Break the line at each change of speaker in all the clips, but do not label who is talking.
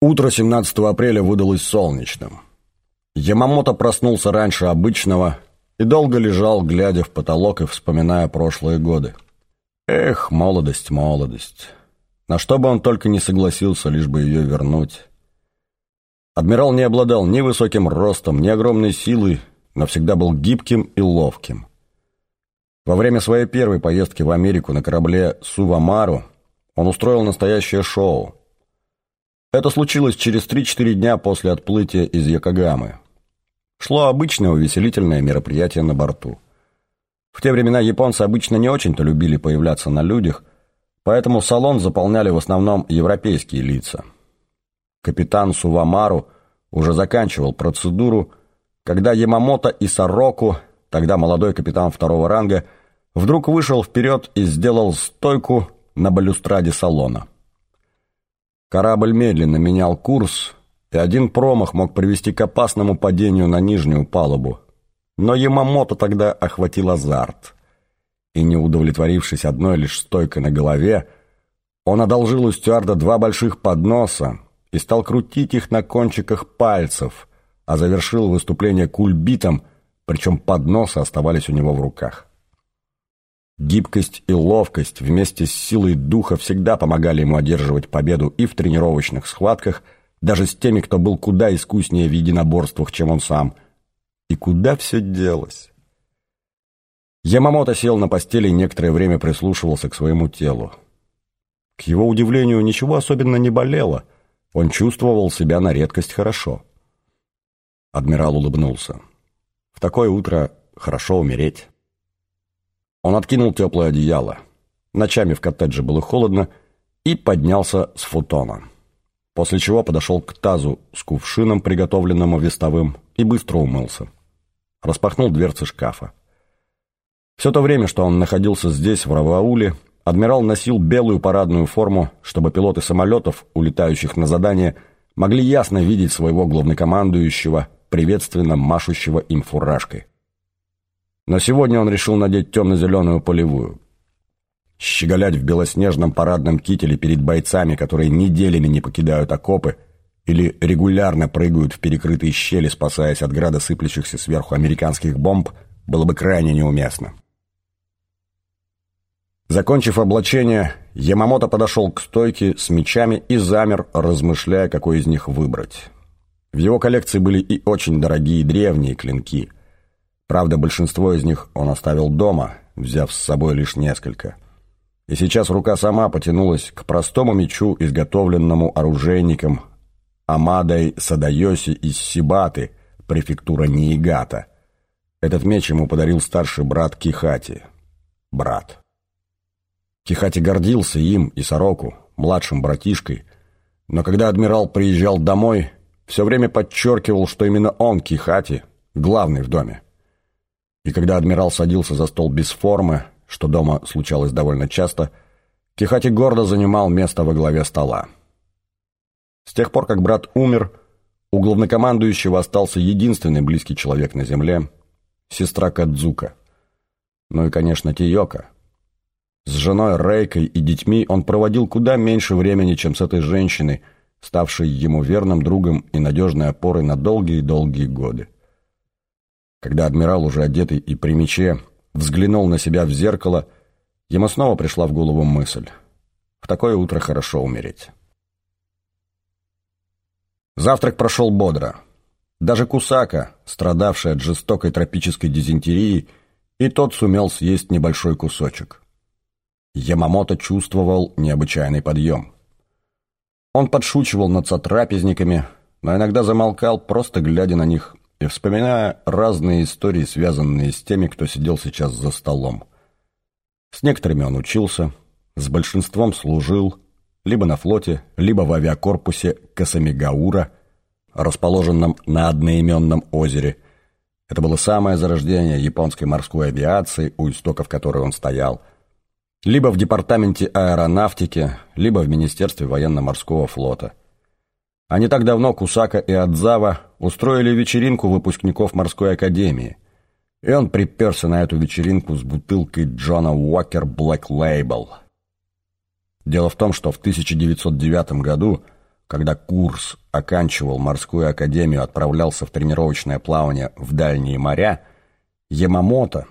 Утро 17 апреля выдалось солнечным. Ямамото проснулся раньше обычного и долго лежал, глядя в потолок и вспоминая прошлые годы. Эх, молодость, молодость. На что бы он только не согласился, лишь бы ее вернуть. Адмирал не обладал ни высоким ростом, ни огромной силой, но всегда был гибким и ловким. Во время своей первой поездки в Америку на корабле «Сувамару» он устроил настоящее шоу. Это случилось через 3-4 дня после отплытия из Якогамы. Шло обычное увеселительное мероприятие на борту. В те времена японцы обычно не очень-то любили появляться на людях, поэтому салон заполняли в основном европейские лица. Капитан Сувамару уже заканчивал процедуру, когда Ямамото и Сороку, тогда молодой капитан второго ранга, вдруг вышел вперед и сделал стойку на балюстраде салона. Корабль медленно менял курс, и один промах мог привести к опасному падению на нижнюю палубу. Но Ямамото тогда охватил азарт. И не удовлетворившись одной лишь стойкой на голове, он одолжил у стюарда два больших подноса и стал крутить их на кончиках пальцев, а завершил выступление кульбитом, причем подносы оставались у него в руках. Гибкость и ловкость вместе с силой духа всегда помогали ему одерживать победу и в тренировочных схватках, даже с теми, кто был куда искуснее в единоборствах, чем он сам. И куда все делось? Ямамото сел на постели и некоторое время прислушивался к своему телу. К его удивлению, ничего особенно не болело. Он чувствовал себя на редкость хорошо. Адмирал улыбнулся. В такое утро хорошо умереть. Он откинул теплое одеяло. Ночами в коттедже было холодно и поднялся с футона. После чего подошел к тазу с кувшином, приготовленному вестовым, и быстро умылся. Распахнул дверцы шкафа. Все то время, что он находился здесь, в Равауле, адмирал носил белую парадную форму, чтобы пилоты самолетов, улетающих на задание, могли ясно видеть своего главнокомандующего, приветственно машущего им фуражкой. Но сегодня он решил надеть темно-зеленую полевую. Щеголять в белоснежном парадном кителе перед бойцами, которые неделями не покидают окопы или регулярно прыгают в перекрытые щели, спасаясь от града сыплющихся сверху американских бомб, было бы крайне неуместно. Закончив облачение, Ямамото подошел к стойке с мечами и замер, размышляя, какой из них выбрать. В его коллекции были и очень дорогие древние клинки – Правда, большинство из них он оставил дома, взяв с собой лишь несколько. И сейчас рука сама потянулась к простому мечу, изготовленному оружейником Амадой Садайоси из Сибаты, префектура Ниигата. Этот меч ему подарил старший брат Кихати. Брат. Кихати гордился им и Сороку, младшим братишкой, но когда адмирал приезжал домой, все время подчеркивал, что именно он, Кихати, главный в доме. И когда адмирал садился за стол без формы, что дома случалось довольно часто, Кихати гордо занимал место во главе стола. С тех пор, как брат умер, у главнокомандующего остался единственный близкий человек на земле — сестра Кадзука. Ну и, конечно, Тиока. С женой Рейкой и детьми он проводил куда меньше времени, чем с этой женщиной, ставшей ему верным другом и надежной опорой на долгие-долгие годы. Когда адмирал, уже одетый и при мече, взглянул на себя в зеркало, ему снова пришла в голову мысль. В такое утро хорошо умереть. Завтрак прошел бодро. Даже Кусака, страдавший от жестокой тропической дизентерии, и тот сумел съесть небольшой кусочек. Ямамото чувствовал необычайный подъем. Он подшучивал над сотрапезниками, но иногда замолкал, просто глядя на них и вспоминая разные истории, связанные с теми, кто сидел сейчас за столом. С некоторыми он учился, с большинством служил, либо на флоте, либо в авиакорпусе Касамигаура, расположенном на одноименном озере. Это было самое зарождение японской морской авиации, у истоков которой он стоял. Либо в департаменте аэронавтики, либо в Министерстве военно-морского флота. Не так давно Кусака и Адзава устроили вечеринку выпускников морской академии. И он приперся на эту вечеринку с бутылкой Джона Уокер Black Label. Дело в том, что в 1909 году когда курс оканчивал морскую академию, отправлялся в тренировочное плавание в дальние моря, Ямамото,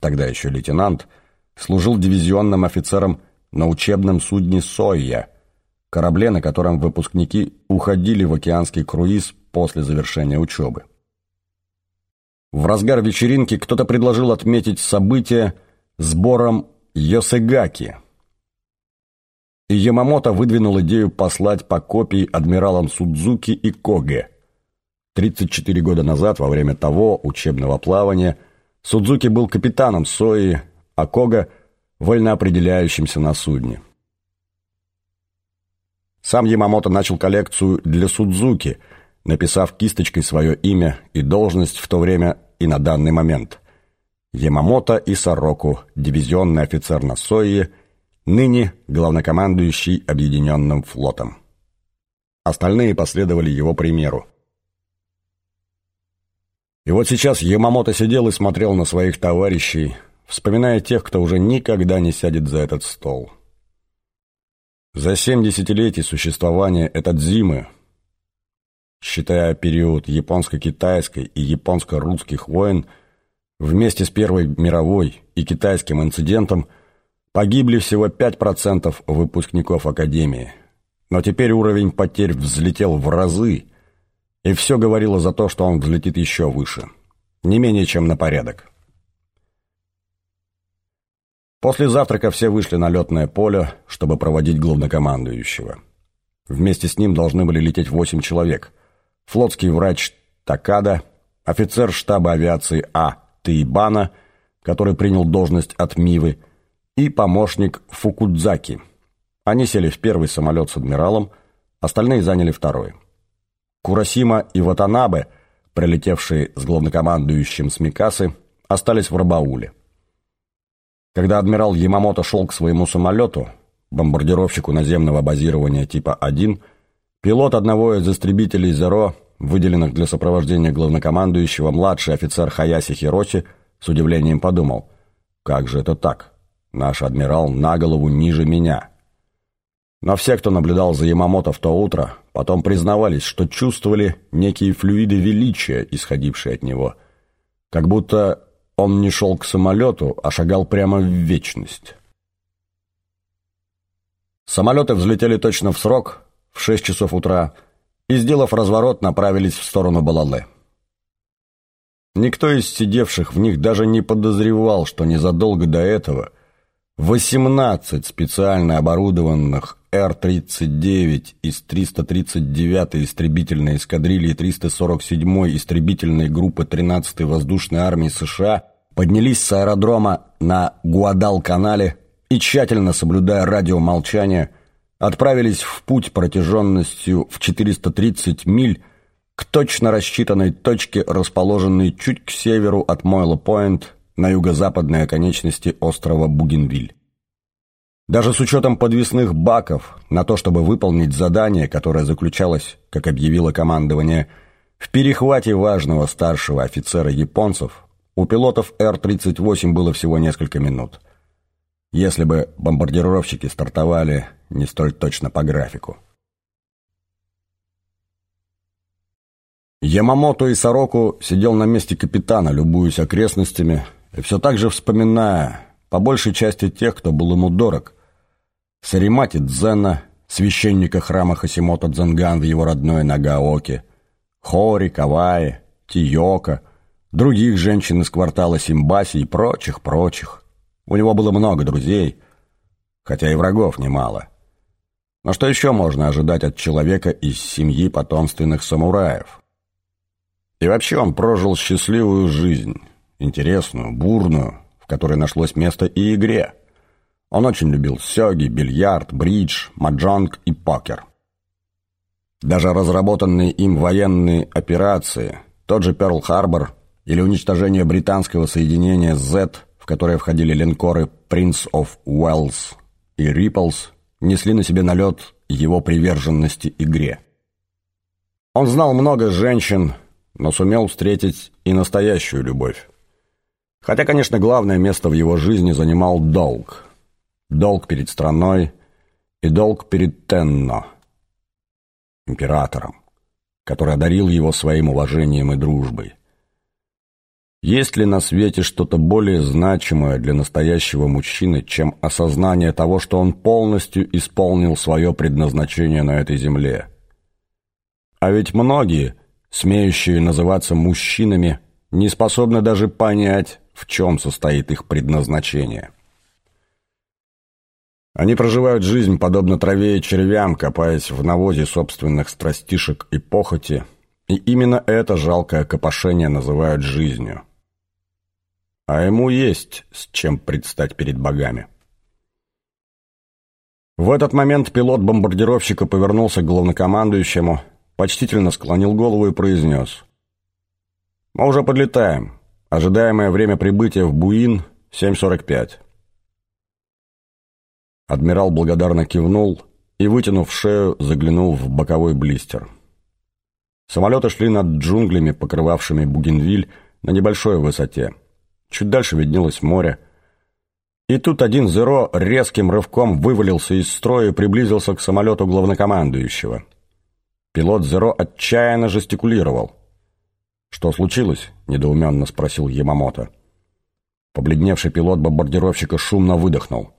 тогда еще лейтенант, служил дивизионным офицером на учебном судне «Сойя», корабле, на котором выпускники уходили в океанский круиз после завершения учебы. В разгар вечеринки кто-то предложил отметить событие сбором Йосегаки. И Ямамото выдвинул идею послать по копии адмиралам Судзуки и Коге. 34 года назад, во время того учебного плавания, Судзуки был капитаном Сои, а Кога – вольно определяющимся на судне. Сам Ямамото начал коллекцию для Судзуки, написав кисточкой свое имя и должность в то время и на данный момент. Ямамото и Сороку, дивизионный офицер на Сойе, ныне главнокомандующий Объединенным флотом. Остальные последовали его примеру. И вот сейчас Ямамото сидел и смотрел на своих товарищей, вспоминая тех, кто уже никогда не сядет за этот стол. За семь десятилетий существования этот зимы, считая период японско-китайской и японско-русских войн, вместе с Первой мировой и китайским инцидентом погибли всего 5% выпускников Академии. Но теперь уровень потерь взлетел в разы, и все говорило за то, что он взлетит еще выше. Не менее чем на порядок. После завтрака все вышли на летное поле, чтобы проводить главнокомандующего. Вместе с ним должны были лететь восемь человек. Флотский врач Такада, офицер штаба авиации А. Тейбана, который принял должность от Мивы, и помощник Фукудзаки. Они сели в первый самолет с адмиралом, остальные заняли второй. Курасима и Ватанабе, прилетевшие с главнокомандующим с Микасы, остались в Рабауле. Когда адмирал Ямамото шел к своему самолету, бомбардировщику наземного базирования типа 1, пилот одного из истребителей «Зеро», выделенных для сопровождения главнокомандующего, младший офицер Хаяси Хироси, с удивлением подумал, «Как же это так? Наш адмирал на голову ниже меня». Но все, кто наблюдал за Ямамото в то утро, потом признавались, что чувствовали некие флюиды величия, исходившие от него. Как будто он не шел к самолету, а шагал прямо в вечность. Самолеты взлетели точно в срок, в 6 часов утра, и, сделав разворот, направились в сторону Балале. Никто из сидевших в них даже не подозревал, что незадолго до этого 18 специально оборудованных Р-39 из 339-й истребительной эскадрильи 347-й истребительной группы 13-й воздушной армии США поднялись с аэродрома на Гуадал-канале и, тщательно соблюдая радиомолчание, отправились в путь протяженностью в 430 миль к точно рассчитанной точке, расположенной чуть к северу от Мойло-Пойнт на юго-западной оконечности острова Бугенвиль. Даже с учетом подвесных баков на то, чтобы выполнить задание, которое заключалось, как объявило командование, в перехвате важного старшего офицера японцев, у пилотов Р-38 было всего несколько минут. Если бы бомбардировщики стартовали не столь точно по графику. Ямамото и Сороку сидел на месте капитана, любуясь окрестностями, и все так же вспоминая, по большей части тех, кто был ему дорог. Саримати Дзена, священника храма Хасимото Дзенган в его родной Нагаоке, Хори, Каваи, Тиока, других женщин из квартала Симбаси и прочих-прочих. У него было много друзей, хотя и врагов немало. Но что еще можно ожидать от человека из семьи потомственных самураев? И вообще он прожил счастливую жизнь, интересную, бурную, в которой нашлось место и игре. Он очень любил сёги, бильярд, бридж, маджонг и покер. Даже разработанные им военные операции, тот же Перл-Харбор или уничтожение британского соединения Z, в которое входили линкоры Prince of Wales и Ripples, несли на себе налет его приверженности игре. Он знал много женщин, но сумел встретить и настоящую любовь. Хотя, конечно, главное место в его жизни занимал долг. Долг перед страной и долг перед Тенно. императором, который одарил его своим уважением и дружбой. Есть ли на свете что-то более значимое для настоящего мужчины, чем осознание того, что он полностью исполнил свое предназначение на этой земле? А ведь многие, смеющие называться мужчинами, не способны даже понять, в чем состоит их предназначение. Они проживают жизнь, подобно траве и червям, копаясь в навозе собственных страстишек и похоти, и именно это жалкое копошение называют жизнью а ему есть с чем предстать перед богами. В этот момент пилот бомбардировщика повернулся к главнокомандующему, почтительно склонил голову и произнес. «Мы уже подлетаем. Ожидаемое время прибытия в Буин — 7.45». Адмирал благодарно кивнул и, вытянув шею, заглянул в боковой блистер. Самолеты шли над джунглями, покрывавшими Бугенвиль, на небольшой высоте. Чуть дальше виднелось море. И тут один Зеро резким рывком вывалился из строя и приблизился к самолету главнокомандующего. Пилот Зеро отчаянно жестикулировал. «Что случилось?» — недоуменно спросил Ямамото. Побледневший пилот бомбардировщика шумно выдохнул.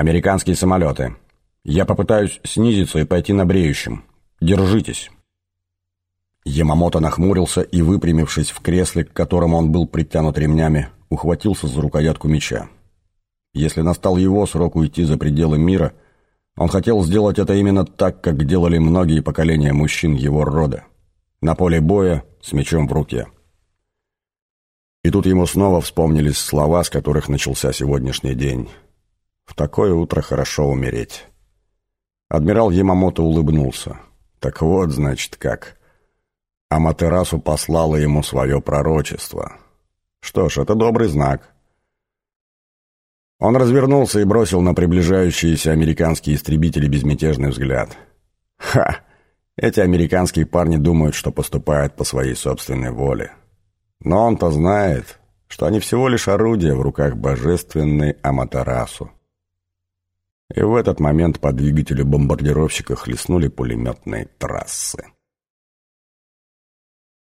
«Американские самолеты. Я попытаюсь снизиться и пойти на бреющем. Держитесь!» Ямамото нахмурился и, выпрямившись в кресле, к которому он был притянут ремнями, ухватился за рукоятку меча. Если настал его срок уйти за пределы мира, он хотел сделать это именно так, как делали многие поколения мужчин его рода. На поле боя с мечом в руке. И тут ему снова вспомнились слова, с которых начался сегодняшний день. «В такое утро хорошо умереть». Адмирал Ямамото улыбнулся. «Так вот, значит, как...» Аматерасу послала ему свое пророчество. Что ж, это добрый знак. Он развернулся и бросил на приближающиеся американские истребители безмятежный взгляд. Ха! Эти американские парни думают, что поступают по своей собственной воле. Но он-то знает, что они всего лишь орудия в руках божественной Аматерасу. И в этот момент по двигателю бомбардировщика хлестнули пулеметные трассы.